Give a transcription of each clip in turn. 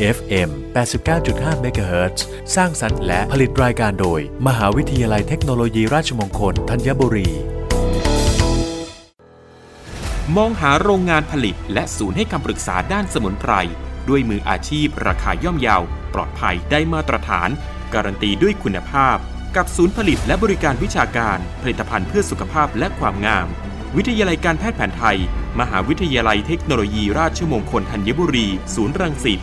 FM 89.5 MHz สร้างสรรค์และผลิตรายการโดย มหาวิทยาลัยเทคโนโลยีราชมงคลธัญบุรี มองหาโรงงานผลิตและศูนย์ให้คำปรึกษาด้านสมุนไพร ด้วยมืออาชีพ ราคาย่อมเยาว ปลอดภัยได้มาตรฐาน การันตีด้วยคุณภาพ กับศูนย์ผลิตและบริการวิชาการ ผลิตภัณฑ์เพื่อสุขภาพและความงาม วิทยาลัยการแพทย์แผนไทยมหาวิทยาลัยเทคโนโลยีราชมงคลธัญบุรี ศูนย์รังสิต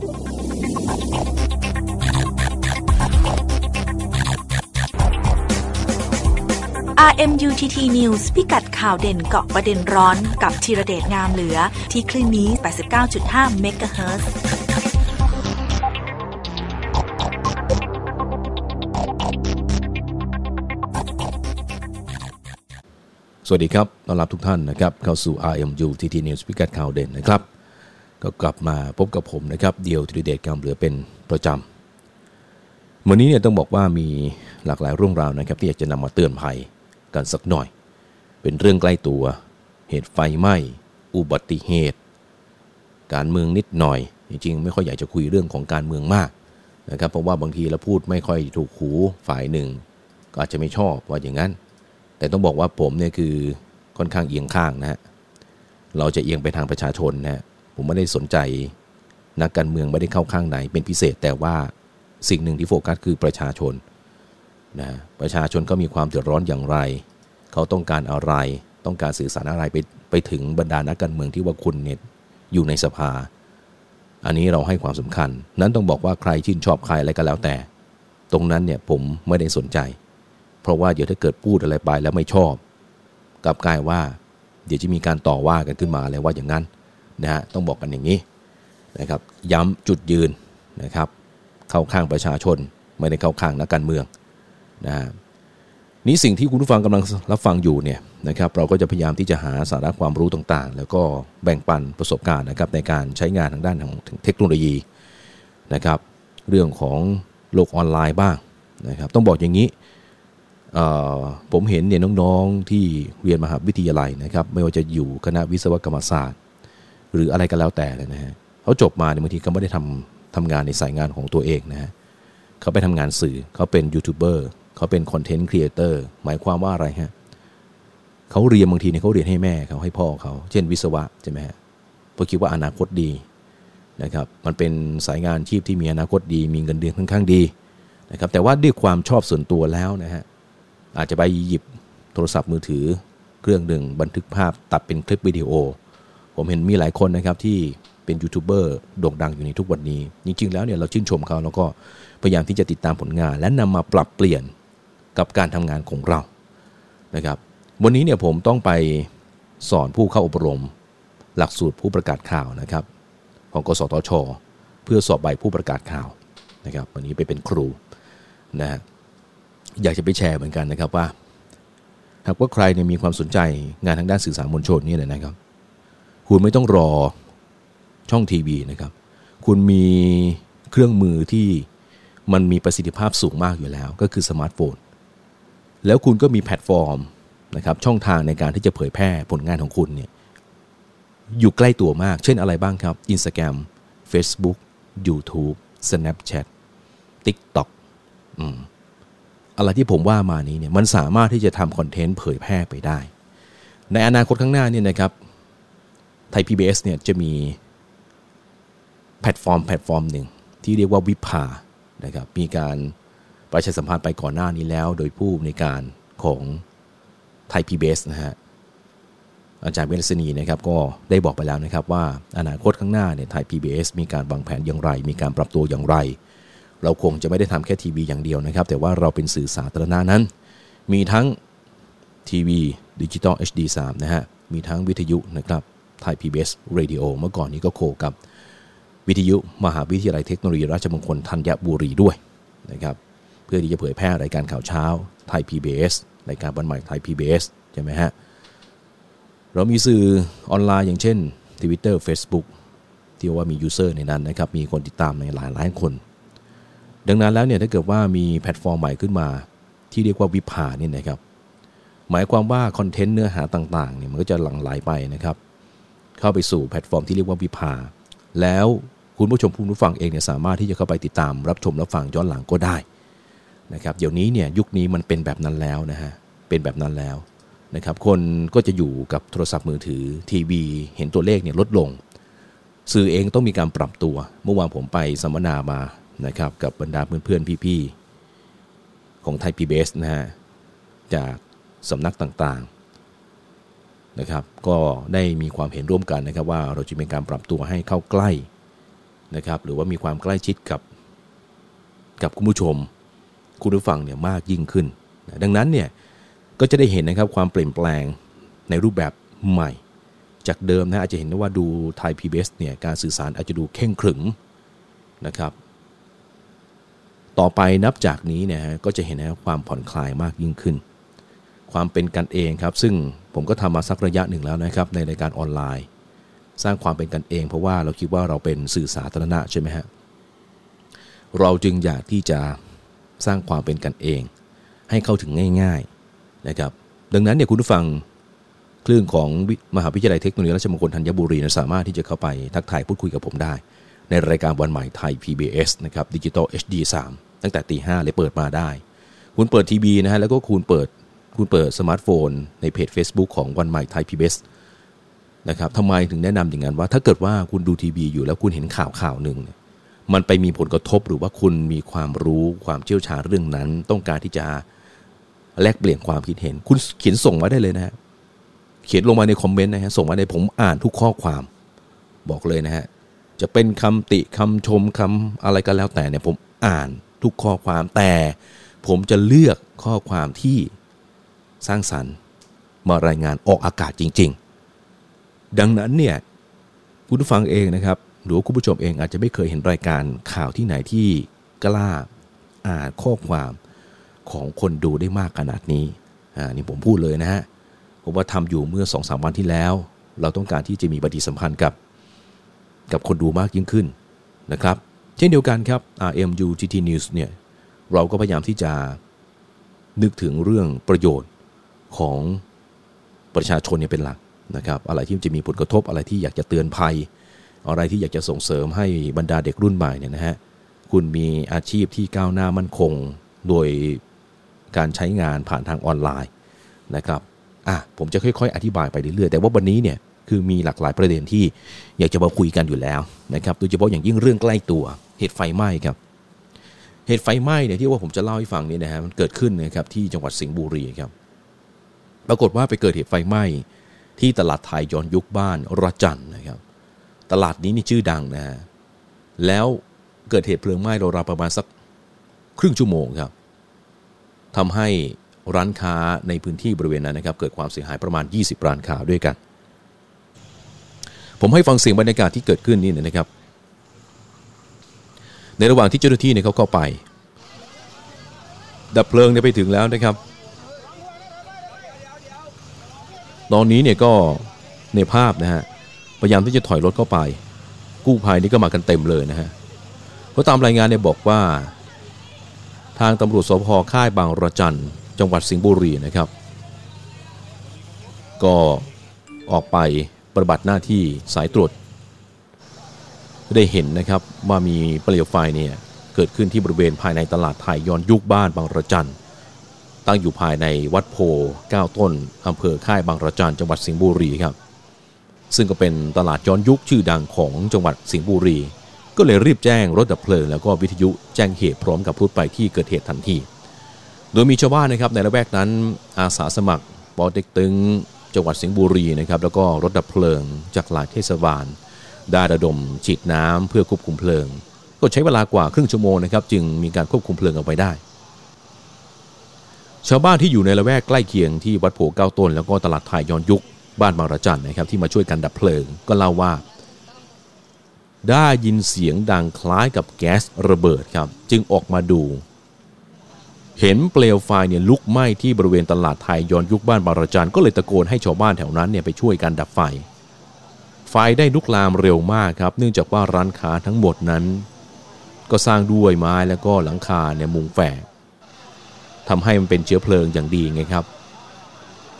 RMUTT News พิกัดข่าวเด่นเกาะประเด็นร้อนกับธีระเดชงามเหลือ ที่คลื่นนี้ 89.5 MHz สวัสดีครับ ต้อนรับทุกท่านนะครับ เข้าสู่ RMU TT News พิกัดข่าวเด่นนะครับ ก็กลับมาพบกับผมนะครับ เดียวธีรเดชกำเหลือเป็นประจำวันนี้เนี่ยต้องบอกว่ามีหลากหลายเรื่องราวนะครับ ที่อยากจะนำมาเตือนภัย กันสักหน่อย เป็นเรื่องใกล้ตัว เหตุไฟไหม้ อุบัติเหตุ การเมืองนิดหน่อย จริงๆ ไม่ค่อยอยากจะคุยเรื่องของการเมืองมากนะครับ เพราะว่าบางทีเราพูดไม่ค่อยถูกหูฝ่ายหนึ่ง ก็อาจจะไม่ชอบว่าอย่างนั้น แต่ต้องบอกว่าผมเนี่ยคือค่อนข้างเอียงข้างนะฮะ เราจะเอียงไปทางประชาชนนะผมไม่ได้สนใจนักการเมืองไม่ได้เข้าข้างไหนเป็นพิเศษแต่ว่าสิ่งหนึ่งที่โฟกัสคือประชาชน นะประชาชนก็มีความเดือดร้อนอย่างไร เขาต้องการอะไร ต้องการสื่อสารอะไรไปไปถึงบรรดานักการเมืองที่ว่าคุณเนี่ยอยู่ในสภา อันนี้เราให้ความสำคัญ นั้นต้องบอกว่าใครชื่นชอบใครอะไรก็แล้วแต่ ตรงนั้นเนี่ยผมไม่ได้สนใจ เพราะว่าเดี๋ยวถ้าเกิดพูดอะไรไปแล้วไม่ชอบกลับกลายว่า เดี๋ยวจะมีการต่อว่ากันขึ้นมาอะไรว่าอย่างนั้นนะฮะต้องบอกกันอย่างนี้นะครับ ย้ำจุดยืนนะครับ เข้าข้างประชาชนไม่ได้เข้าข้างนักการเมือง นะนี้สิ่งที่คุณผู้ฟังกำลังรับฟังอยู่เนี่ยนะครับเราก็จะพยายามที่จะหาสาระความรู้ต่างๆ แล้วก็แบ่งปันประสบการณ์นะครับในการใช้งานทางด้านของเทคโนโลยีนะครับเรื่องของโลกออนไลน์บ้างนะครับต้องบอกอย่างนี้ผมเห็นเนี่ยน้องๆที่เรียนมหาวิทยาลัยนะครับไม่ว่าจะอยู่คณะวิศวกรรมศาสตร์ หรืออะไรก็แล้วแต่เลยนะฮะเขาจบมาเนี่ยบางทีเขาไม่ได้ทำทำงานในสายงานของตัวเองนะฮะเขาไปทำงานสื่อเขาเป็นยูทูบเบอร์ เขาเป็นคอนเทนต์ครีเอเตอร์หมายความว่าอะไรฮะเขาเรียนบางทีเนี่ยเขาเรียนให้แม่เขาให้พ่อเขาเช่นวิศวะใช่ไหมฮะเพราะคิดว่าอนาคตดีนะครับมันเป็นสายงานชีพที่มีอนาคตดี มีเงินเดือนค่อนข้างดีนะครับแต่ว่าด้วยความชอบส่วนตัวแล้วนะฮะอาจจะไปหยิบโทรศัพท์มือถือเครื่องหนึ่งบันทึกภาพตัดเป็นคลิปวิดีโอ ผมเห็นมีหลายคนนะครับที่เป็นยูทูบเบอร์โด่งดังอยู่ในทุกวันนี้ จริงๆแล้วเนี่ยเราชื่นชมเขาแล้วก็พยายามที่จะติดตามผลงาน และนำมาปรับเปลี่ยน กับการทำงานของเรานะครับ วันนี้เนี่ยผมต้องไปสอนผู้เข้าอบรม หลักสูตรผู้ประกาศข่าวนะครับ ของกสทช เพื่อสอบใบผู้ประกาศข่าวนะครับ วันนี้ไปเป็นครูนะฮะอยากจะไปแชร์เหมือนกันนะครับว่า หากว่าใครเนี่ยมีความสนใจงานทางด้านสื่อสารมวลชนนี่เลยนะครับ คุณไม่ต้องรอช่องทีวีนะครับ คุณมีเครื่องมือที่มันมีประสิทธิภาพสูงมากอยู่แล้ว ก็คือสมาร์ทโฟน แล้วคุณก็มีแพลตฟอร์มนะครับช่องทางในการที่จะเผยแพร่ผลงานของคุณเนี่ยอยู่ใกล้ตัวมาก เช่นอะไรบ้างครับ Instagram Facebook YouTube Snapchat TikTok อืมอะไรที่ผมว่ามานี้เนี่ยมันสามารถที่จะทำคอนเทนต์เผยแพร่ไปได้ ในอนาคตข้างหน้าเนี่ยนะครับไทย PBS เนี่ยจะมีแพลตฟอร์มแพลตฟอร์มหนึ่งที่เรียกว่า VIPAนะครับมีการ ประชาสัมพันธ์ไปก่อนหน้านี้แล้ว โดยผู้ในการของไทย PBS นะฮะอาจารย์เวสนีนะครับก็ได้บอกไปแล้วนะครับว่าอนาคตข้างหน้าเนี่ยไทย PBS มีการวางแผนอย่างไร มีการปรับตัวอย่างไร เราคงจะไม่ได้ทำแค่ทีวีอย่างเดียวนะครับ แต่ว่าเราเป็นสื่อสาธารณะนั้น มีทั้งทีวีดิจิตอล HD3 นะฮะมีทั้งวิทยุนะครับไทย PBS Radio เมื่อก่อนนี้ก็โคกับ วิทยุมหาวิทยาลัยเทคโนโลยีราชมงคลธัญบุรีด้วยนะครับ พื่อที่จะเผยแพร่รายการข่าวเช้าไทย PBS รายการวันใหม่ไทย PBS ใช่ไหมฮะ เรามีสื่อออนไลน์อย่างเช่น Twitter Facebook ที่ว่ามี user ในนั้นนะครับ มีคนติดตามในหลายล้านคน ดังนั้นแล้วเนี่ยถ้าเกิดว่ามีแพลตฟอร์มใหม่ขึ้นมา ที่เรียกว่า VIPA เนี่ยนะครับ หมายความว่าคอนเทนต์เนื้อหาต่างๆเนี่ยมันก็จะหลั่งไหลไปนะครับ เข้าไปสู่แพลตฟอร์มที่เรียกว่าวิภา แล้วคุณผู้ชมผู้ฟังเองเนี่ยสามารถที่จะเข้าไปติดตามรับชมรับฟังย้อนหลังก็ได้ นะครับเดี๋ยวนี้เนี่ยยุคนี้มันเป็นแบบนั้นแล้วนะฮะเป็นแบบนั้นแล้วนะครับคนก็จะอยู่กับโทรศัพท์มือถือทีวีเห็นตัวเลขเนี่ยลดลง สื่อเองต้องมีการปรับตัว เมื่อวานผมไปสัมมนามานะครับกับบรรดาเพื่อนๆ พี่ๆ ของไทยพีบีนะฮะจากสำนักต่างๆนะครับก็ได้มีความเห็นร่วมกันนะครับว่าเราจะมีการปรับตัวให้เข้าใกล้นะครับหรือว่ามีความใกล้ชิดกับกับคุณผู้ชม คุณผู้ฟังเนี่ยมากยิ่งขึ้น ดังนั้นเนี่ยก็จะได้เห็นนะครับความเปลี่ยนแปลงในรูปแบบใหม่ จากเดิมนะอาจจะเห็นได้ว่าดูไทย PBS เนี่ยการสื่อสารอาจจะดูเข่งขรึมนะครับต่อไปนับจากนี้เนี่ยก็จะเห็นนะความผ่อนคลายมากยิ่งขึ้น ความเป็นกันเองครับ ซึ่งผมก็ทำมาสักระยะหนึ่งแล้วนะครับในรายการออนไลน์ สร้างความเป็นกันเอง เพราะว่าเราคิดว่าเราเป็นสื่อสาธารณะใช่ไหมฮะเราจึงอยากที่จะ สร้างความเป็นกันเอง ให้เข้าถึงง่ายๆนะครับดังนั้นเนี่ยคุณผู้ฟังคลื่นของมหาวิทยาลัยเทคโนโลยีราชมงคลธัญบุรีนะสามารถที่จะเข้าไปทักทายพูดคุยกับผมได้ ในรายการวันใหม่ไทย PBS นะครับดิจิตอล HD 3ตั้งแต่ตีห้าเลยเปิดมาได้ คุณเปิดทีวีนะฮะแล้วก็คุณเปิดคุณเปิดสมาร์ทโฟน ในเพจ Facebook ของวันใหม่ไทย PBS นะครับทำไมถึงแนะนำอย่างนั้นว่าถ้าเกิดว่าคุณดูทีวีอยู่แล้วคุณเห็นข่าวข่าวหนึ่ง มันไปมีผลกระทบหรือว่าคุณมีความรู้ความเชี่ยวชาญเรื่องนั้น ต้องการที่จะแลกเปลี่ยนความคิดเห็น คุณเขียนส่งมาได้เลยนะฮะเขียนลงมาในคอมเมนต์นะฮะส่งมาในผมอ่านทุกข้อความบอกเลยนะฮะจะเป็นคำติคำชมคำอะไรก็แล้วแต่เนี่ยผมอ่านทุกข้อความแต่ผมจะเลือกข้อความที่สร้างสรรค์มารายงานออกอากาศจริง ๆ ดังนั้นเนี่ยคุณผู้ฟังเองนะครับ หรือคุณผู้ชมเองอาจจะไม่เคยเห็นรายการข่าวที่ไหนที่กล้าอ่านข้อความของคนดูได้มากขนาดนี้อ่านี่ผมพูดเลยนะฮะผมว่าทำอยู่เมื่อ2อสวันที่แล้ว เราต้องการที่จะมีปฏิสัมพันธ์กับ กับคนดูมากยิ่งขึ้นนะครับ เช่นเดียวกันครับ RMU GT News เนี่ยเราก็พยายามที่จะนึกถึงเรื่องประโยชน์ของประชาชนเนี่ยเป็นหลักนะครับ อะไรที่จะมีผลกระทบอะไรที่อยากจะเตือนภัย อะไรที่อยากจะส่งเสริมให้บรรดาเด็กรุ่นใหม่เนี่ยนะฮะคุณมีอาชีพที่ก้าวหน้ามั่นคง โดยการใช้งานผ่านทางออนไลน์นะครับอะผมจะค่อยๆ อธิบายไปเรื่อยๆแต่ว่าวันนี้เนี่ยคือมีหลากหลายประเด็นที่อยากจะมาคุยกันอยู่แล้วนะครับโดยเฉพาะอย่างยิ่งเรื่องใกล้ตัวเหตุไฟไหม้ครับเหตุไฟไหม้เนี่ยที่ว่าผมจะเล่าให้ฟังนี่นะฮะมันเกิดขึ้นนะครับที่จังหวัดสิงห์บุรีครับปรากฏว่าไปเกิดเหตุไฟไหม้ที่ตลาดไทยย้อนยุคบ้านระจันนะครับ ตลาดนี้นี่ชื่อดังนะฮะแล้วเกิดเหตุเพลิงไหม้ราวๆประมาณสักครึ่งชั่วโมงครับทำให้ร้านค้าในพื้นที่บริเวณนั้นนะครับ เกิดความเสียหายประมาณ 20 ร้านค้าด้วยกัน ผมให้ฟังเสียงบรรยากาศที่เกิดขึ้นนี่นะครับ ในระหว่างที่เจ้าหน้าที่เนี่ยเขาเข้าไป ดับเพลิงเนี่ยไปถึงแล้วนะครับ ตอนนี้เนี่ยก็ในภาพนะฮะ พยายามที่จะถอยรถเข้าไป กู้ภัยนี่ก็มากันเต็มเลยนะฮะเพราะตามรายงานเนี่ยบอกว่า ทางตำรวจสพค่ายบางระจันจังหวัดสิงห์บุรีนะครับ ก็ออกไปปฏิบัติหน้าที่สายตรวจ ได้เห็นนะครับว่ามีเปลวไฟเนี่ยเกิดขึ้นที่บริเวณภายในตลาดไทยย้อนยุคบ้านบางระจันตั้งอยู่ภายในวัดโพ9ต้นอำเภอค่ายบางระจันจังหวัดสิงห์บุรีครับ ซึ่งก็เป็นตลาดย้อนยุคชื่อดังของจังหวัดสิงห์บุรี ก็เลยรีบแจ้งรถดับเพลิงแล้วก็วิทยุแจ้งเหตุพร้อมกับรุดไปที่เกิดเหตุทันที โดยมีชาวบ้านนะครับในละแวกนั้นอาสาสมัครปอเต็กตึงจังหวัดสิงห์บุรีนะครับแล้วก็รถดับเพลิงจากหลายเทศบาลได้ระดมฉีดน้ำเพื่อควบคุมเพลิง ก็ใช้เวลากว่าครึ่งชั่วโมงนะครับจึงมีการควบคุมเพลิงเอาไว้ได้ ชาวบ้านที่อยู่ในละแวกใกล้เคียงที่วัดโพเก้าต้น แล้วก็ตลาดไทยย้อนยุค บ้านบางระจันนะครับที่มาช่วยกันดับเพลิง ก็เล่าว่า ได้ยินเสียงดังคล้ายกับแก๊สระเบิดครับ จึงออกมาดู เห็นเปลวไฟเนี่ยลุกไหม้ที่บริเวณตลาดไทยย้อนยุคบ้านบางระจันก็เลยตะโกนให้ชาวบ้านแถวนั้นเนี่ยไปช่วยกันดับไฟ ไฟได้ลุกลามเร็วมากครับ เนื่องจากว่าร้านค้าทั้งหมดนั้น ก็สร้างด้วยไม้แล้วก็หลังคาเนี่ยมุงแฝกทำให้มันเป็นเชื้อเพลิงอย่างดีไงครับ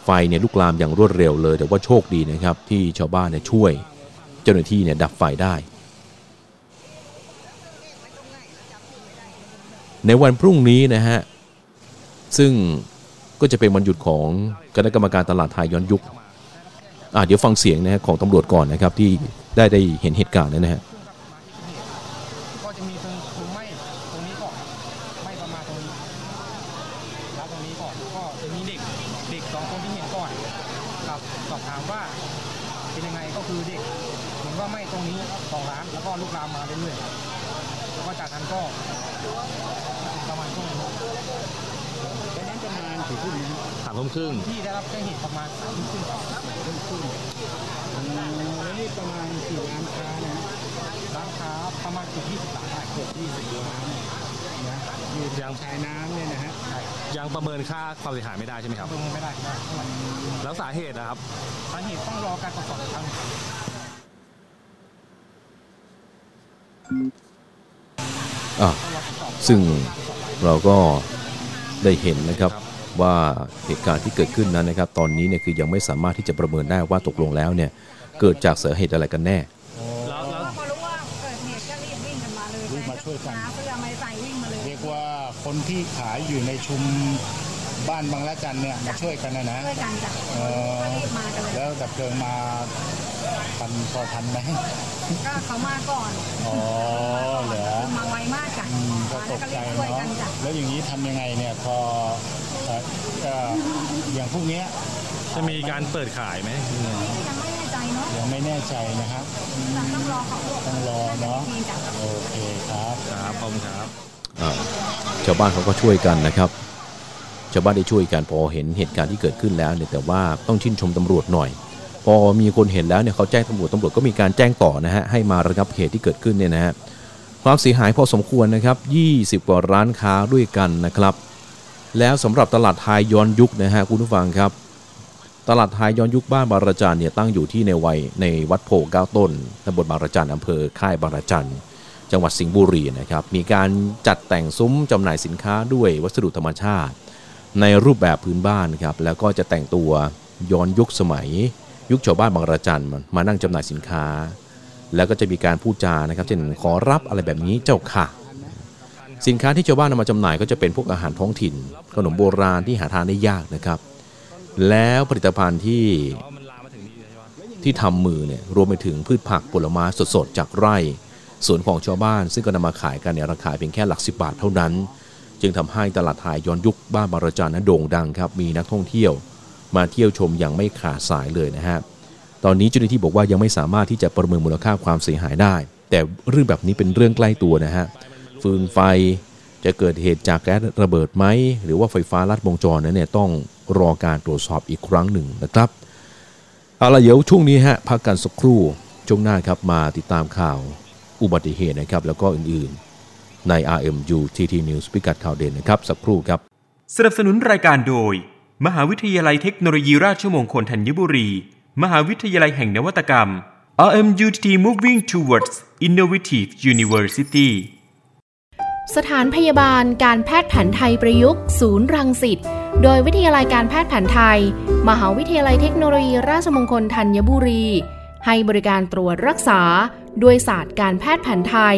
ไฟเนี่ยลุกลามอย่างรวดเร็วเลย แต่ว่าโชคดีนะครับที่ชาวบ้านเนี่ยช่วยเจ้าหน้าที่เนี่ยดับไฟได้ ในวันพรุ่งนี้นะฮะ ซึ่งก็จะเป็นวันหยุดของคณะกรรมการตลาดไทยย้อนยุคอะเดี๋ยวฟังเสียงนะฮะของตำรวจก่อนนะครับที่ได้ได้เห็นเหตุการณ์นะฮะ แล้วสาเหตุนะครับ สาเหตุต้องรอการตรวจสอบอีกครั้งหนึ่งครับอะซึ่งเราก็ได้เห็นนะครับว่าเหตุการณ์ที่เกิดขึ้นนั้นนะครับ ตอนนี้เนี่ยคือยังไม่สามารถที่จะประเมินได้ว่าตกลงแล้วเนี่ยเกิดจากสาเหตุอะไรกันแน่ แล้วแล้วพอรู้ว่าเกิดเหตุก็รีบวิ่งกันมาเลยรีบมาช่วยกัน หาเสื้อไม่ใส่วิ่งมาเลย เรียกว่าคนที่ขายอยู่ในชุม บ้านบางละจันเนี่ยมาช่วยกันนะนะช่วยกันจ้ะเออก็รีบมากันเลยแล้วดับเพลิงมาทันพอทันไหมก็เขามาก่อนอ๋อเหรอมาไวมากจ้ะอืมก็มาตแล้วกก็ใจรีบช่วยเนาะกันจ้ะแล้วอย่างนี้ทำยังไงเนี่ยพอเอ่อเอ่ออย่างพวกเนี้ย จะมีการเปิดขายไหมยังไม่แน่ใจเนาะยังไม่แน่ใจนะครับอืมแต่ต้องรอเขาต้องรอเนาะทีจ้ะ โอเคครับ ครับขอบคุณครับ อ่าชาวบ้านเขาก็ช่วยกันนะครับ ชาวบ้านได้ช่วยกันพอเห็นเหตุการณ์ที่เกิดขึ้นแล้วเนี่ยแต่ว่าต้องชื่นชมตำรวจหน่อย พอมีคนเห็นแล้วเนี่ยเขาแจ้งตำรวจตำรวจก็มีการแจ้งต่อนะฮะให้มาระงับเหตุที่เกิดขึ้นเนี่ยนะฮะความเสียหายพอสมควรนะครับ20 กว่าร้านค้าด้วยกันนะครับ แล้วสำหรับตลาดไทยย้อนยุคนะฮะคุณผู้ฟังครับ ตลาดไทยย้อนยุคบ้านบางระจันเนี่ยตั้งอยู่ที่ในวัยในวัดโพเก้าต้นตำบลบางระจันอำเภอค่ายบางระจันจังหวัดสิงห์บุรีนะครับ มีการจัดแต่งซุ้มจำหน่ายสินค้าด้วยวัสดุธรรมชาติ ในรูปแบบพื้นบ้านครับแล้วก็จะแต่งตัวย้อนยุคสมัย ยุคชาวบ้านบางระจันมานั่งจำหน่ายสินค้า แล้วก็จะมีการพูดจานะครับเช่นขอรับอะไรแบบนี้เจ้าค่ะ สินค้าที่ชาวบ้านนำมาจำหน่ายก็จะเป็นพวกอาหารท้องถิ่น ขนมโบราณที่หาทานได้ยากนะครับ แล้วผลิตภัณฑ์ที่ที่ทำมือเนี่ยรวมไปถึงพืชผักผลไม้สดๆ จากไร่สวนของชาวบ้าน ซึ่งก็นำมาขายกันในราคาเพียงแค่หลักสิบบาทเท่านั้น จึงทำให้ตลาดไทยย้อนยุคบ้านบารจานนั้นโด่งดังครับ มีนักท่องเที่ยวมาเที่ยวชมอย่างไม่ขาดสายเลยนะฮะตอนนี้เจ้าหน้าที่บอกว่ายังไม่สามารถที่จะประเมินมูลค่าความเสียหายได้ แต่เรื่องแบบนี้เป็นเรื่องใกล้ตัวนะฮะฟืนไฟจะเกิดเหตุจากแก๊สระเบิดไหมหรือว่าไฟฟ้าลัดวงจรนั้นเนี่ยต้องรอการตรวจสอบอีกครั้งหนึ่งนะครับเอาละเดี๋ยวช่วงนี้ฮะพักกันสักครู่ช่วงหน้าครับมาติดตามข่าวอุบัติเหตุนะครับแล้วก็อื่นๆ ใน RMU TT News พิกัดข่าวเด่นนะครับ สักครู่ครับ สนับสนุนรายการโดย มหาวิทยาลัยเทคโนโลยีราชมงคลธัญบุรี มหาวิทยาลัยแห่งนวัตกรรม RMUTT Moving Towards Innovative University สถานพยาบาลการแพทย์แผนไทยประยุกต์ ศูนย์รังสิตโดยวิทยาลัยการแพทย์แผนไทย มหาวิทยาลัยเทคโนโลยีราชมงคลธัญบุรี ให้บริการตรวจรักษา ด้วยศาสตร์การแพทย์แผนไทย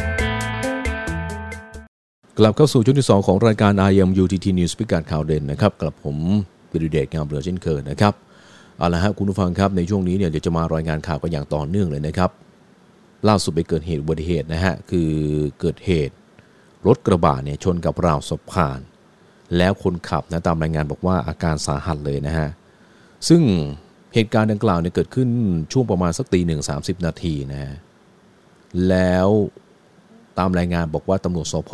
กลับเข้าสู่ช่วงที่ 2 ของรายการ IM UTT News พิกัดข่าวเด่นนะครับกับผมวิริเดชงามเหลือเช่นเคยนะครับเอาละฮะคุณผู้ฟังครับในช่วงนี้เนี่ยเดี๋ยวจะมารายงานข่าวกันอย่างต่อเนื่องเลยนะครับล่าสุดไปเกิดเหตุอุบัติเหตุนะฮะคือเกิดเหตุรถกระบะเนี่ยชนกับราวสะพาน แล้วคนขับนะตามรายงานบอกว่าอาการสาหัสเลยนะฮะซึ่งเหตุการณ์ดังกล่าวเนี่ยเกิดขึ้นช่วงประมาณสักตีหนึ่งสานาทีนะฮะแล้ว ตามรายงานบอกว่าตำรวจสพ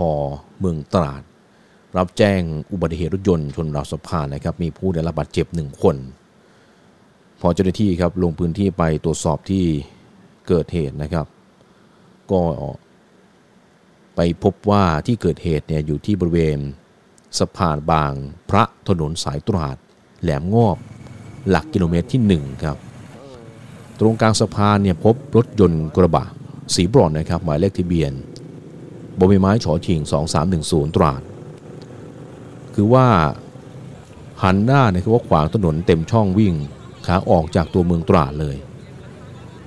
เมืองตราด รับแจ้งอุบัติเหตุรถยนต์ชนราวสะพานนะครับ มีผู้ได้รับบาดเจ็บหนึ่งคน พอเจ้าหน้าที่ครับลงพื้นที่ไปตรวจสอบที่เกิดเหตุนะครับ ก็ไปพบว่าที่เกิดเหตุเนี่ยอยู่ที่บริเวณสะพานบางพระถนนสายตราด แหลมงอบ หลักกิโลเมตรที่1ครับตรงกลางสะพานเนี่ยพบรถยนต์กระบะสีบรอนนะครับหมายเลขทะเบียน บใบไม้ฉอชิง 2310 ตราด คือว่าหันหน้าเนี่ยคือว่าขวางถนนเต็มช่องวิ่งขาออกจากตัวเมืองตราดเลย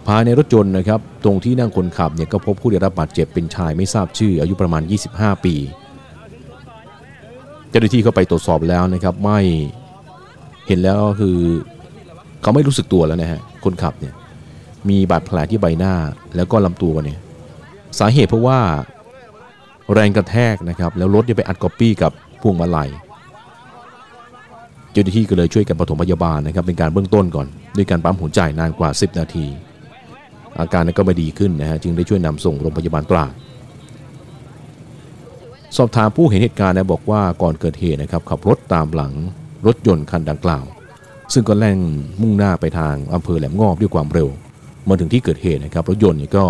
ภายในรถยนต์นะครับ ตรงที่นั่งคนขับเนี่ยก็พบผู้ได้รับบาดเจ็บเป็นชายไม่ทราบชื่อ อายุประมาณ 25 ปีเจ้าหน้าที่เข้าไปตรวจสอบแล้วนะครับ ไม่เห็นแล้วคือเขาไม่รู้สึกตัวแล้วนะฮะคนขับเนี่ยมีบาดแผลที่ใบหน้าแล้วก็ลำตัวเนี่ยสาเหตุเพราะว่า แรงกระแทกนะครับแล้วรถจะไปอัดก๊อปปี้กับพวงมาลัยเจ้าหน้าที่ก็เลยช่วยกันปฐมพยาบาลนะครับเป็นการเบื้องต้นก่อน ด้วยการปั๊มหัวใจนานกว่า 10 นาที อาการก็ไม่ดีขึ้นนะฮะจึงได้ช่วยนำส่งโรงพยาบาลตราดสอบถามผู้เห็นเหตุการณ์นะบอกว่าก่อนเกิดเหตุนะครับขับรถตามหลังรถยนต์คันดังกล่าว ซึ่งก็แล่งมุ่งหน้าไปทางอำเภอแหลมงอบด้วยความเร็วมาถึงที่เกิดเหตุนะครับรถยนต์ก็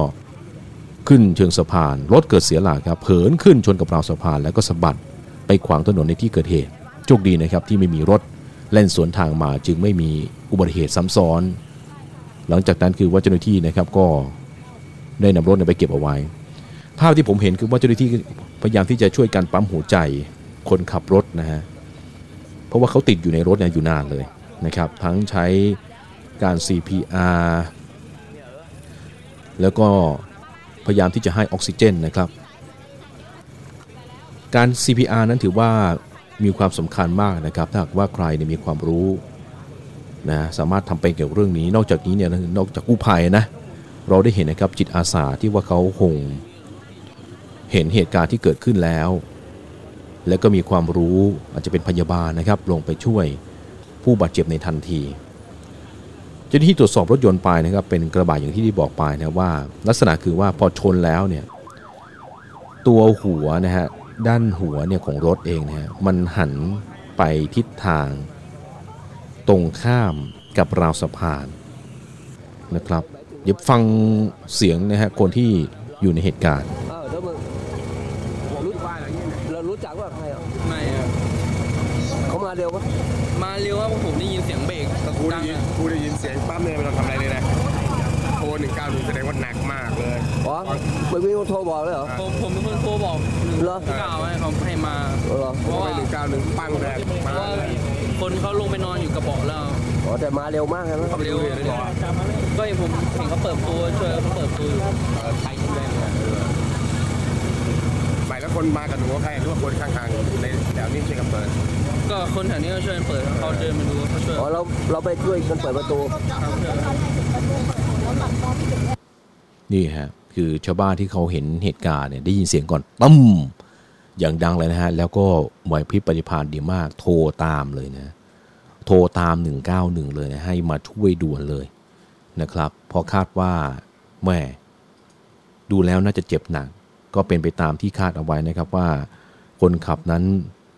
ขึ้นเชิงสะพาน รถเกิดเสียหลักครับเผินขึ้นชนกับราวสะพานแล้วก็สะบัดไปขวางถนนในที่เกิดเหตุโชคดีนะครับที่ไม่มีรถเล่นสวนทางมาจึงไม่มีอุบัติเหตุซ้ำซ้อน หลังจากนั้นคือว่าเจ้าหน้าที่นะครับก็ได้นำรถไปเก็บเอาไว้ ภาพที่ผมเห็นคือว่าเจ้าหน้าที่พยายามที่จะช่วยกันปั๊มหัวใจคนขับรถนะฮะเพราะว่าเขาติดอยู่ในรถเนี่ยอยู่นานเลยนะครับ ทั้งใช้การ CPR แล้วก็ ยายามที่จะให้ออกซิเจนนะครับ การ CPR นั้นถือว่ามีความสำคัญมากนะครับ ถ้าหากว่าใครเนี่ยมีความรู้นะสามารถทำเป็นเกี่ยวกับเรื่องนี้ นอกจากนี้เนี่ยนอกจากกู้ภัยนะเราได้เห็นนะครับจิตอาสาที่ว่าเขาคงเห็นเหตุการณ์ที่เกิดขึ้นแล้ว แล้วก็มีความรู้อาจจะเป็นพยาบาลนะครับ ลงไปช่วยผู้บาดเจ็บในทันที เจ้าหน้าที่ตรวจสอบรถยนต์ไปนะครับเป็นกระบะอย่างที่ที่บอกไปนะว่า ลักษณะคือว่าพอชนแล้วเนี่ยตัวหัวนะฮะด้านหัวเนี่ยของรถเองนะฮะมันหันไปทิศทาง ตรงข้ามกับราวสะพานนะครับเดี๋ยวฟังเสียงนะฮะคนที่อยู่ในเหตุการณ์เรารู้จักว่าใครอะไม่ครับเขามาเร็วปะมาเร็วว่าผมได้ยินเสียงเบรกกูได้ยินกูได้ยิน เสียงปั๊มเนี่ยไม่ต้องทำอะไรเลยนะโทรหนึ่งเก้าหนึ่งแสดงว่าหนักมากเลยอ๋อไม่มีคนโทรบอกเลยเหรอ ผมผมเป็นคนโทรบอกหนึ่งเหรอ เก้าให้เขาให้มาเหรอเพราะว่าหนึ่งเก้าหนึ่งปังแรงเพมาราะว่าเลยคนเขาลงไปนอนอยู่กระเบาะแล้ว อ๋อแต่มาเร็วมากใช่ไหมเร็วก็เห็นผมเห็นเขาเปิดประตูช่วยเขาเปิดประตูอยู่ใครช่วยเนี่ยไปแล้วคนมากับหนูว่าใครหรือว่าคนข้างๆในแถวนี้ช่วยกันเปิด ก็คนแถวนี้ก็ช่วยเปิดเขาเดินมาดูเขาช่วยอ๋อเราเราไปช่วยกันเปิดประตูนี่ฮะคือชาวบ้านที่เขาเห็นเหตุการณ์เนี่ยได้ยินเสียงก่อนตั้มอย่างดังเลยนะฮะ แล้วก็ไหวพริบปฏิภาณดีมาก โทรตามเลยนะ โทรตาม 191 เลยนะให้มาช่วยด่วนเลยนะครับเพอคาดว่าแม่ดูแล้วน่าจะเจ็บหนัก ก็เป็นไปตามที่คาดเอาไว้นะครับว่า คนขับนั้น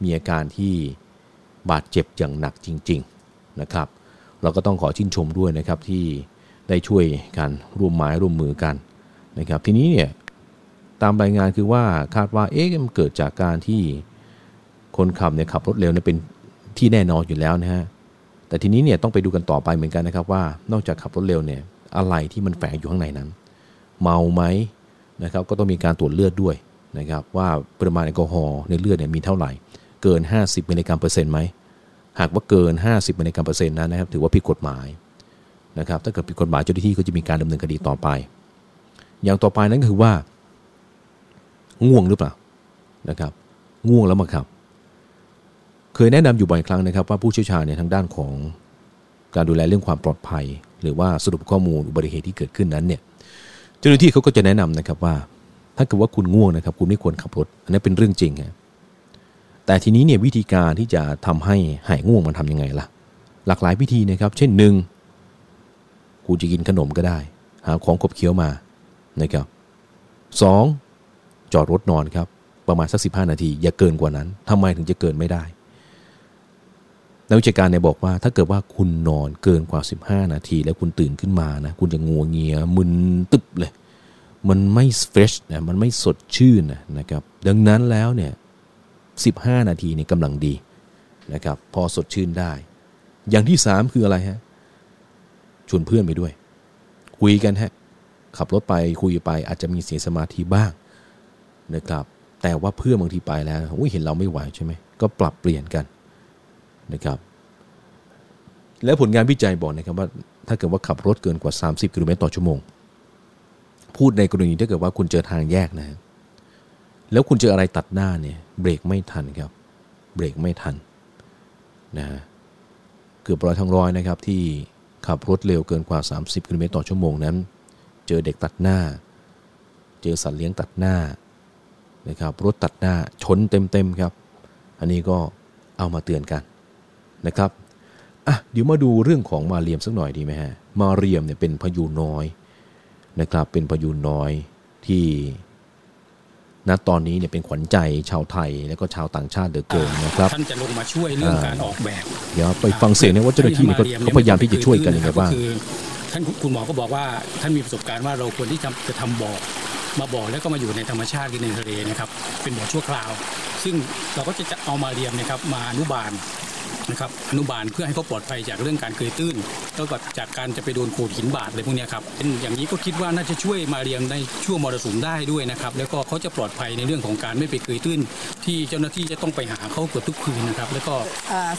มีอาการที่ บาดเจ็บอย่างหนักจริงๆนะครับ เราก็ต้องขอชื่นชมด้วยนะครับที่ได้ช่วยกันร่วมไม้ร่วมมือกันนะครับ ทีนี้เนี่ยตามรายงานคือว่าคาดว่าเอ๊ะมันเกิดจากการที่คนขับเนี่ยขับรถเร็วเนี่ยเป็นที่แน่นอนอยู่แล้วนะฮะแต่ทีนี้เนี่ยต้องไปดูกันต่อไปเหมือนกันนะครับว่านอกจากขับรถเร็วเนี่ยอะไรที่มันแฝงอยู่ข้างในนั้น เมาไหมนะครับก็ต้องมีการตรวจเลือดด้วยนะครับว่าปริมาณแอลกอฮอล์ในเลือดเนี่ยมีเท่าไหร่ เกิน 50 มิลลิกรัมเปอร์เซ็นต์ไหมหากว่าเกิน 50 มิลลิกรัมเปอร์เซ็นต์นั้นนะครับถือว่าผิดกฎหมายนะครับถ้าเกิดผิดกฎหมายเจ้าหน้าที่ก็จะมีการดำเนินคดีต่อไป อย่างต่อไปนั้นก็คือว่า ง่วงหรือเปล่านะครับ ง่วงแล้วมาขับ เคยแนะนำอยู่บ่อยครั้งนะครับ ว่าผู้เชี่ยวชาญในทางด้านของการดูแลเรื่องความปลอดภัย หรือว่าสรุปข้อมูลอุบัติเหตุที่เกิดขึ้นนั้นเนี่ยเจ้าหน้าที่เขาก็จะแนะนำนะครับว่า ถ้าเกิดว่าคุณง่วงนะครับ คุณไม่ควรขับรถ อันนี้เป็นเรื่องจริงฮะ แต่ทีนี้เนี่ยวิธีการที่จะทำให้หายง่วงมันทํำยังไงล่ะ หลากหลายวิธีนะครับ เช่นหนึ่งคุณจะกินขนมก็ได้ หาของขบเคี้ยวมานะครับสองจอดรถนอนครับ ประมาณสักสินาที อย่าเกินกว่านั้นทำไมถึงจะเกินไม่ได้นักวิชาการเนี่ยบอกว่าถ้าเกิดว่าคุณนอนเกินกว่า 15 นาที แล้วคุณตื่นขึ้นมานะคุณจะงัวเงียมึนตึบเลย มันไม่เฟรชนะมันไม่สดชื่นนะนะครับ ดังนั้นแล้วเนี่ย 15 นาทีนี่กำลังดีนะครับ พอสดชื่นได้ อย่างที่ 3 คืออะไรฮะชวนเพื่อนไปด้วย คุยกันฮะ ขับรถไปคุยไปอาจจะมีเสียสมาธิบ้างนะครับ แต่ว่าเพื่อนบางทีไปแล้วเห็นเราไม่ไหวใช่ไหมก็ปรับเปลี่ยนกันนะครับ แล้วผลงานวิจัยบอกนะครับว่า ถ้าเกิดว่าขับรถเกินกว่า 30 กิโลเมตรต่อชั่วโมง พูดในกรณีถ้าเกิดว่าคุณเจอทางแยกนะ แล้วคุณเจออะไรตัดหน้าเนี่ยเบรกไม่ทันครับ เบรกไม่ทันนะเกือบร้อยทั้งร้อยนะครับที่ขับรถเร็วเกินกว่า 30กิโลเมตรต่อชั่วโมงนั้น เจอเด็กตัดหน้า เจอสัตว์เลี้ยงตัดหน้านะครับรถตัดหน้าชนเต็มๆครับ อันนี้ก็เอามาเตือนกันนะครับอะเดี๋ยวมาดูเรื่องของมาเรียมสักหน่อยดีไหมฮะมาเรียมเนี่ยเป็นพายุน้อยนะครับเป็นพายุน้อยที่ ณตอนนี้เนี่ยเป็นขวัญใจชาวไทยและก็ชาวต่างชาติเดือเกินนะครับท่านจะลงมาช่วยเรื่องการออกแบบเดี๋ยวไปฟังเสียงนะว่าเจ้าหน้าที่เนี่ยเขาพยายามที่จะช่วยกันยังไงบ้างท่านคุณหมอก็บอกว่าท่านมีประสบการณ์ว่าเราควรที่จะทำบ่อมาบ่อแล้วก็มาอยู่ในธรรมชาติคือในทะเลนะครับเป็นบ่อชั่วคราว ซึ่งเราก็จะเอามาเรียมนะครับมาอนุบาล นะครับอนุบาลเพื่อให้เขาปลอดภัยจากเรื่องการเกยตื้นแล้วก็จากการจะไปโดนโขดหินบาดอะไรพวกนี้ครับเป็นอย่างนี้ก็คิดว่าน่าจะช่วยมาเรียมในช่วงมรสุมได้ด้วยนะครับแล้วก็เขาจะปลอดภัยในเรื่องของการไม่ไปเกยตื้น ที่เจ้าหน้าที่จะต้องไปหาเขาเกือบทุกคืนนะครับ แล้วก็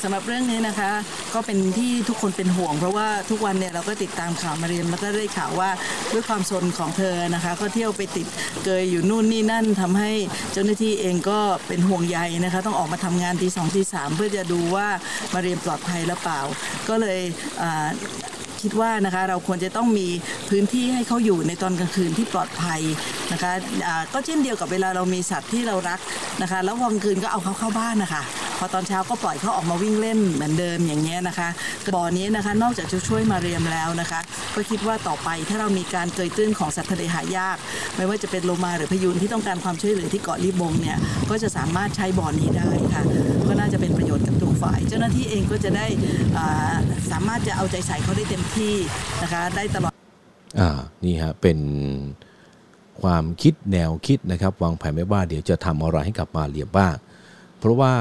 สำหรับเรื่องนี้นะคะ ก็เป็นที่ทุกคนเป็นห่วง เพราะว่าทุกวันเนี่ยเราก็ติดตามข่าวมาเรียมแล้วก็ได้ข่าวว่าด้วยความสนของเธอนะคะ ก็เที่ยวไปติดเกยอยู่นู่นนี่นั่นทำให้เจ้าหน้าที่เองก็เป็นห่วงใยนะคะ ต้องออกมาทำงานทีสองทีสามเพื่อจะดูว่ามาเรียนปลอดภัยหรือเปล่า ก็เลยคิดว่านะคะเราควรจะต้องมีพื้นที่ให้เขาอยู่ในตอนกลางคืนที่ปลอดภัยนะคะะก็เช่นเดียวกับเวลาเรามีสัตว์ที่เรารักนะคะ แล้วกลางคืนก็เอาเขาเข้าบ้านนะคะพอตอนเช้าก็ปล่อยเขาออกมาวิ่งเล่นเหมือนเดิมอย่างเงี้ยนะคะบ่อนี้นะคะนอกจากจะช่วยมาเรียมแล้วนะคะ ก็คิดว่าต่อไปถ้าเรามีการเกยตื้นของสัตว์ทะเลหายาก ไม่ว่าจะเป็นโลมาหรือพยูนที่ต้องการความช่วยเหลือที่เกาะลิบงเนี่ยก็จะสามารถใช้บ่อนี้ได้ค่ะ ฝ่าย เจ้าหน้าที่เองก็จะได้สามารถจะเอาใจใส่เขาได้เต็มที่นะคะได้ตลอดอ่านี่ฮะเป็นความคิดแนวคิดนะครับ วางแผนไว้ว่าเดี๋ยวจะทำอะไรให้กับมาเรียบ้างเพราะว่า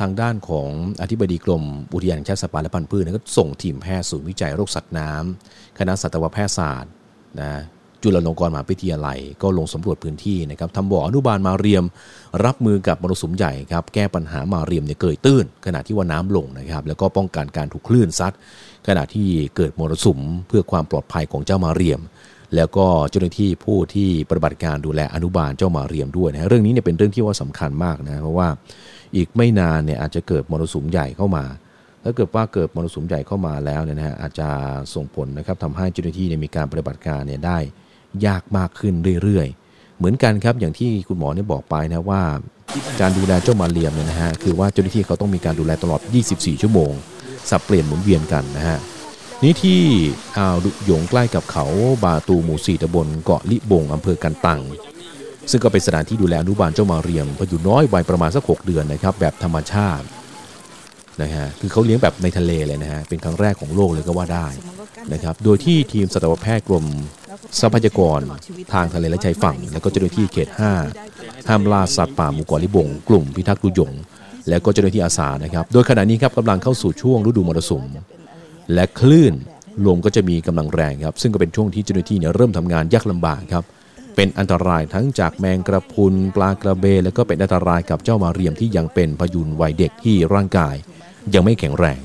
ทางด้านของอธิบดีกรมอุทยานแห่งชาติสัตว์ป่าและพันธุ์พืชก็ส่งทีมแพทย์ศูนย์วิจัยโรคสัตว์น้ำคณะสัตวแพทยศาสตร์นะ จุฬาลงกรณ์มหาวิทยาลัย ก็ลงสำรวจพื้นที่นะครับทำบ่ออนุบาลมาเรียม รับมือกับมรสุมใหญ่ครับแก้ปัญหามาเรียมเนี่ยเกิดตื้น ขณะที่ว่าน้ำลงนะครับแล้วก็ป้องกันการถูกคลื่นซัดขณะที่เกิดมรสุมเพื่อความปลอดภัยของเจ้ามาเรียม แล้วก็เจ้าหน้าที่ผู้ที่ปฏิบัติการดูแลอนุบาลเจ้ามาเรียมด้วยนะเรื่องนี้เนี่ยเป็นเรื่องที่ว่าสำคัญมากนะเพราะว่าอีกไม่นานเนี่ยอาจจะเกิดมรสุมใหญ่เข้ามาถ้าเกิดว่าเกิดมรสุมใหญ่เข้ามาแล้วเนี่ยนะฮะอาจจะส่งผลนะครับทำให้เจ้าหน้าที่เนี่ยมีการปฏิบัติการเนี่ยได้ ยากมากขึ้นเรื่อยๆ เหมือนกันครับอย่างที่คุณหมอเนี่ยบอกไปนะว่า การดูแลเจ้ามาเรียมเนี่ยนะฮะคือว่าเจ้าหน้าที่เขาต้องมีการดูแลตลอด 24 ชั่วโมง สับเปลี่ยนหมุนเวียนกันนะฮะนี่ที่อ่าวดุหยงใกล้กับเขาบาตูหมู่สี่ตำบลเกาะลิบงอำเภอกันตังซึ่งก็เป็นสถานที่ดูแลอนุบาลเจ้ามาเรียมพออยู่น้อยวัยประมาณสักหเดือนนะครับแบบธรรมชาตินะฮะคือเขาเลี้ยงแบบในทะเลเลยนะฮะเป็นครั้งแรกของโลกเลยก็ว่าได้นะครับโดยที่ทีมสัตวแพทย์กรม ทรัพยากร ทางทะเลและชายฝั่ง และก็เจ้าหน้าที่เขต 5 ห้ามล่าสัตว์ป่าหมู่เกาะลิบง กลุ่มพิทักษ์ดูหยง และก็เจ้าหน้าที่อาสานะครับ โดยขณะนี้ครับกำลังเข้าสู่ช่วงฤดูมรสุม และคลื่นลมก็จะมีกำลังแรงครับ ซึ่งก็เป็นช่วงที่เจ้าหน้าที่เนี่ยเริ่มทำงานยากลำบากครับ เป็นอันตรายทั้งจากแมงกระพุนปลากระเบนและก็เป็นอันตรายกับเจ้ามาเรียมที่ยังเป็นพยุนวัยเด็กที่ร่างกาย ยังไม่แข็งแรง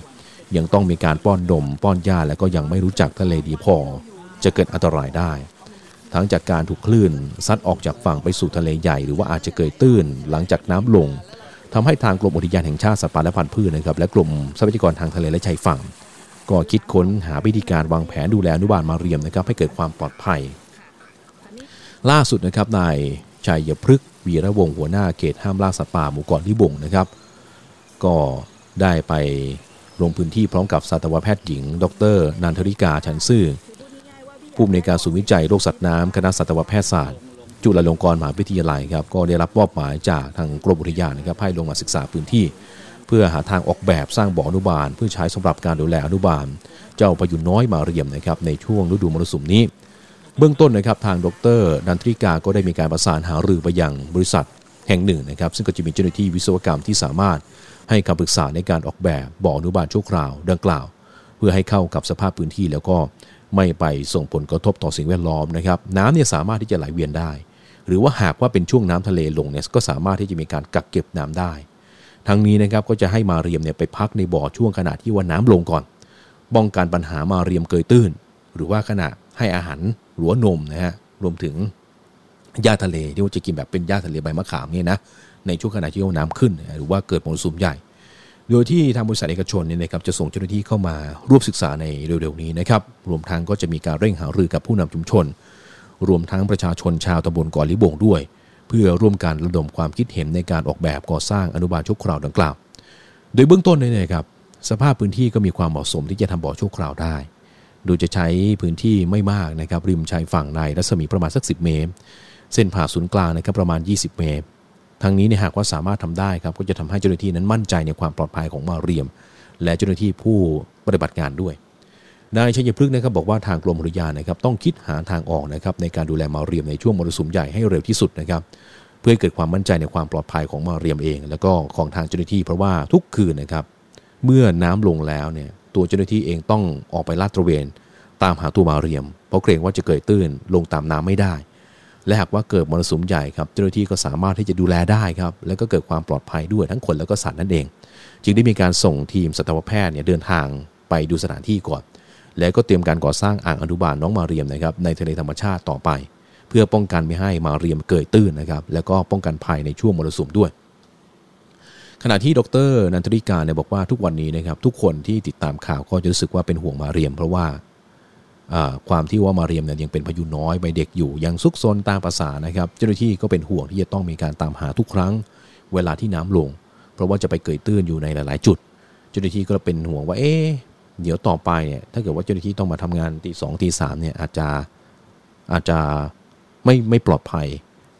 ยังต้องมีการป้อนนมป้อนยาและก็ยังไม่รู้จักทะเลดีพอ จะเกิดอันตรายได้ ทั้งจากการถูกคลื่นซัดออกจากฝั่งไปสู่ทะเลใหญ่ หรือว่าอาจจะเกิดตื้นหลังจากน้ำลงทำให้ทางกรมอุทยานแห่งชาติสัตว์ป่าและพันธุ์พืชนะครับและกลุ่มทรัพยากรทางทะเลและชายฝั่ง ก็คิดค้นหาวิธีการวางแผนดูแลอนุบาลมาเรียมนะครับให้เกิดความปลอดภัย ล่าสุดนะครับนายชัยพฤกษ์วีระวงศ์หัวหน้าเขตห้ามล่าสัตว์ป่าหมู่เกาะลิบงนะครับ ก็ได้ไปลงพื้นที่พร้อมกับสัตวแพทย์หญิง ดรนันทริกาชันซื่อ ผู้อำนวยการศูนย์วิจัยโรคสัตว์น้ำคณะสัตวแพทยศาสตร์ จุฬาลงกรณ์มหาวิทยาลัยครับก็ได้รับมอบหมายจากทางกรมอุทยานนะครับให้ลงมาศึกษาพื้นที่ เพื่อหาทางออกแบบสร้างบ่ออนุบาล เพื่อใช้สำหรับการดูแลอนุบาล เจ้าพยุนน้อยมาเรียมนะครับในช่วงฤดูมรสุมนี้เบื้องต้นนะครับทางดรนันทริกาก็ได้มีการประสานหารือไปยังบริษัทแห่งหนึ่งนะครับ ซึ่งก็จะมีเจ้าหน้าที่วิศวกรรมที่สามารถให้คำปรึกษาในการออกแบบบ่ออนุบาลชั่วคราวดังกล่าว เพื่อให้เข้ากับสภาพพื้นที่แล้วก็ ไม่ไปส่งผลกระทบต่อสิ่งแวดล้อมนะครับน้ำเนี่ยสามารถที่จะไหลเวียนได้ หรือว่าหากว่าเป็นช่วงน้ำทะเลลงเนี่ยก็สามารถที่จะมีการกักเก็บน้ำได้ ทั้งนี้นะครับก็จะให้มาเรียมเนี่ยไปพักในบ่อช่วงขณะที่ว่าน้ำลงก่อนป้องกันปัญหามาเรียมเกยตื้น หรือว่าขณะให้อาหารหรือนมนะฮะรวมถึงหญ้าทะเลที่ว่าจะกินแบบเป็นหญ้าทะเลใบมะขามเนี่ยนะในช่วงขณะที่ว่าน้ำขึ้น หรือว่าเกิดมรสุมใหญ่ โดยที่ทางบริษัทเอกชนเนี่ยนะครับจะส่งเจ้าหน้าที่เข้ามาร่วมศึกษาในเร็วๆนี้นะครับรวมทั้งก็จะมีการเร่งหารือกับผู้นำชุมชน รวมทั้งประชาชนชาวตำบลเกาะลิบงด้วย เพื่อร่วมการระดมความคิดเห็นในการออกแบบก่อสร้างอนุบาลชั่วคราวดังกล่าว โดยเบื้องต้นเนี่ยนะครับสภาพพื้นที่ก็มีความเหมาะสมที่จะทำบ่อชั่วคราวได้ โดยจะใช้พื้นที่ไม่มากนะครับริมชายฝั่งในรัศมีประมาณสัก 10 เมตร เส้นผ่าศูนย์กลางนะครับประมาณ 20 เมตร ทั้งนี้เนี่ยหากว่าสามารถทำได้ครับก็จะทำให้เจ้าหน้าที่นั้นมั่นใจในความปลอดภัยของมาเรียม และเจ้าหน้าที่ผู้ปฏิบัติงานด้วยนายชัยพฤกษ์นะครับบอกว่าทางกรมอุทยานนะครับต้องคิดหาทางออกนะครับในการดูแลมาเรียมในช่วงมรสุมใหญ่ให้เร็วที่สุดนะครับเพื่อเกิดความมั่นใจในความปลอดภัยของมาเรียมเอง แล้วก็ของทางเจ้าหน้าที่เพราะว่าทุกคืนนะครับเมื่อน้ำลงแล้วเนี่ยตัวเจ้าหน้าที่เองต้องออกไปลาดตระเวน ตามหาตัวมาเรียม เพราะเกรงว่าจะเกิดตื้นลงตามน้ำไม่ได้ และหากว่าเกิดมรสุมใหญ่ครับเจ้าหน้าที่ก็สามารถที่จะดูแลได้ครับและก็เกิดความปลอดภัยด้วยทั้งคนแล้วก็สัตว์นั่นเอง จึงได้มีการส่งทีมสัตวแพทย์เนี่ยเดินทางไปดูสถานที่ก่อน แล้วก็เตรียมการก่อสร้างอ่างอนุบาลน้องมาเรียมนะครับในทะเลธรรมชาติต่อไป เพื่อป้องกันไม่ให้มาเรียมเกิดตื้นนะครับแล้วก็ป้องกันภัยในช่วงมรสุมด้วยขณะที่ดรนันทริกาเนี่ยบอกว่าทุกวันนี้นะครับทุกคนที่ติดตามข่าวก็จะรู้สึกว่าเป็นห่วงมาเรียม เพราะว่า ความที่ว่ามาเรียมเนี่ยยังเป็นพายุน้อยใบเด็กอยู่ยังซุกซนตามภาษานะครับ เจ้าหน้าที่ก็เป็นห่วงที่จะต้องมีการตามหาทุกครั้ง เวลาที่น้ำลง เพราะว่าจะไปเกยตื้นอยู่ในหลาย ๆ จุด เจ้าหน้าที่ก็เป็นห่วงว่าเอ๊เดี๋ยวต่อไปเนี่ยถ้าเกิดว่าเจ้าหน้าที่ต้องมาทำงานตีสองตีสามเนี่ยอาจจะอาจจะไม่ไม่ปลอดภัย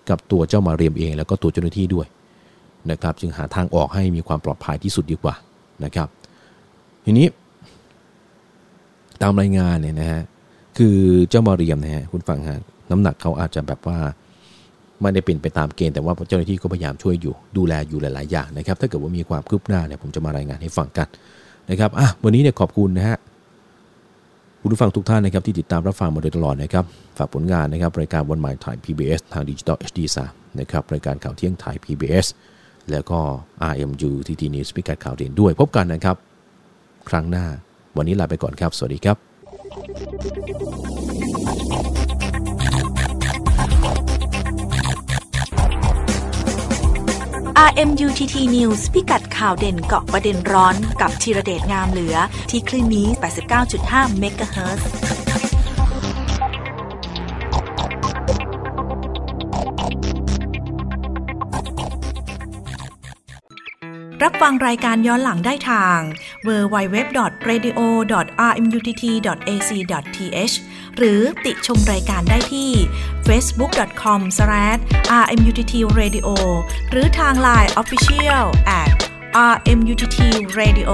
กับตัวเจ้ามาเรียมเอง แล้วก็ตัวเจ้าหน้าที่ด้วยนะครับ จึงหาทางออกให้มีความปลอดภัยที่สุดดีกว่านะครับ ทีนี้ ตามรายงานเนี่ยนะฮะ คือเจ้ามาเรียมนะฮะคุณฟังฮะน้ำหนักเขาอาจจะแบบว่าไม่ได้เป็นไปตามเกณฑ์แต่ว่าเจ้าหน้าที่ก็พยายามช่วยอยู่ ดูแลอยู่หลาย ๆ อย่างนะครับ ถ้าเกิดว่ามีความคืบหน้าเนี่ยผมจะมารายงานให้ฟังกันนะครับอะวันนี้เนี่ยขอบคุณนะฮะคุณผู้ฟังทุกท่านนะครับที่ติดตามรับฟังมาโดยตลอดนะครับฝากผลงานนะครับรายการวันใหม่ถ่าย PBS ทางดิจิตอล HD 3นะครับรายการข่าวเที่ยงไทย PBS แล้วก็ RMU TT News พิกัดข่าวเด่นด้วย พบกันนะครับ ครั้งหน้า วันนี้ลาไปก่อนครับ สวัสดีครับ RMUTT News พิกัดข่าวเด่นเกาะประเด็นร้อนกับธีระเดชงามเหลือ ที่คลื่นนี้ 89.5 เมกะเฮิรตซ์รับฟังรายการย้อนหลังได้ทาง www.radio.rmutt.ac.th หรือติชมรายการได้ที่ facebook.com/rmuttradio หรือทาง Line Official at rmuttradio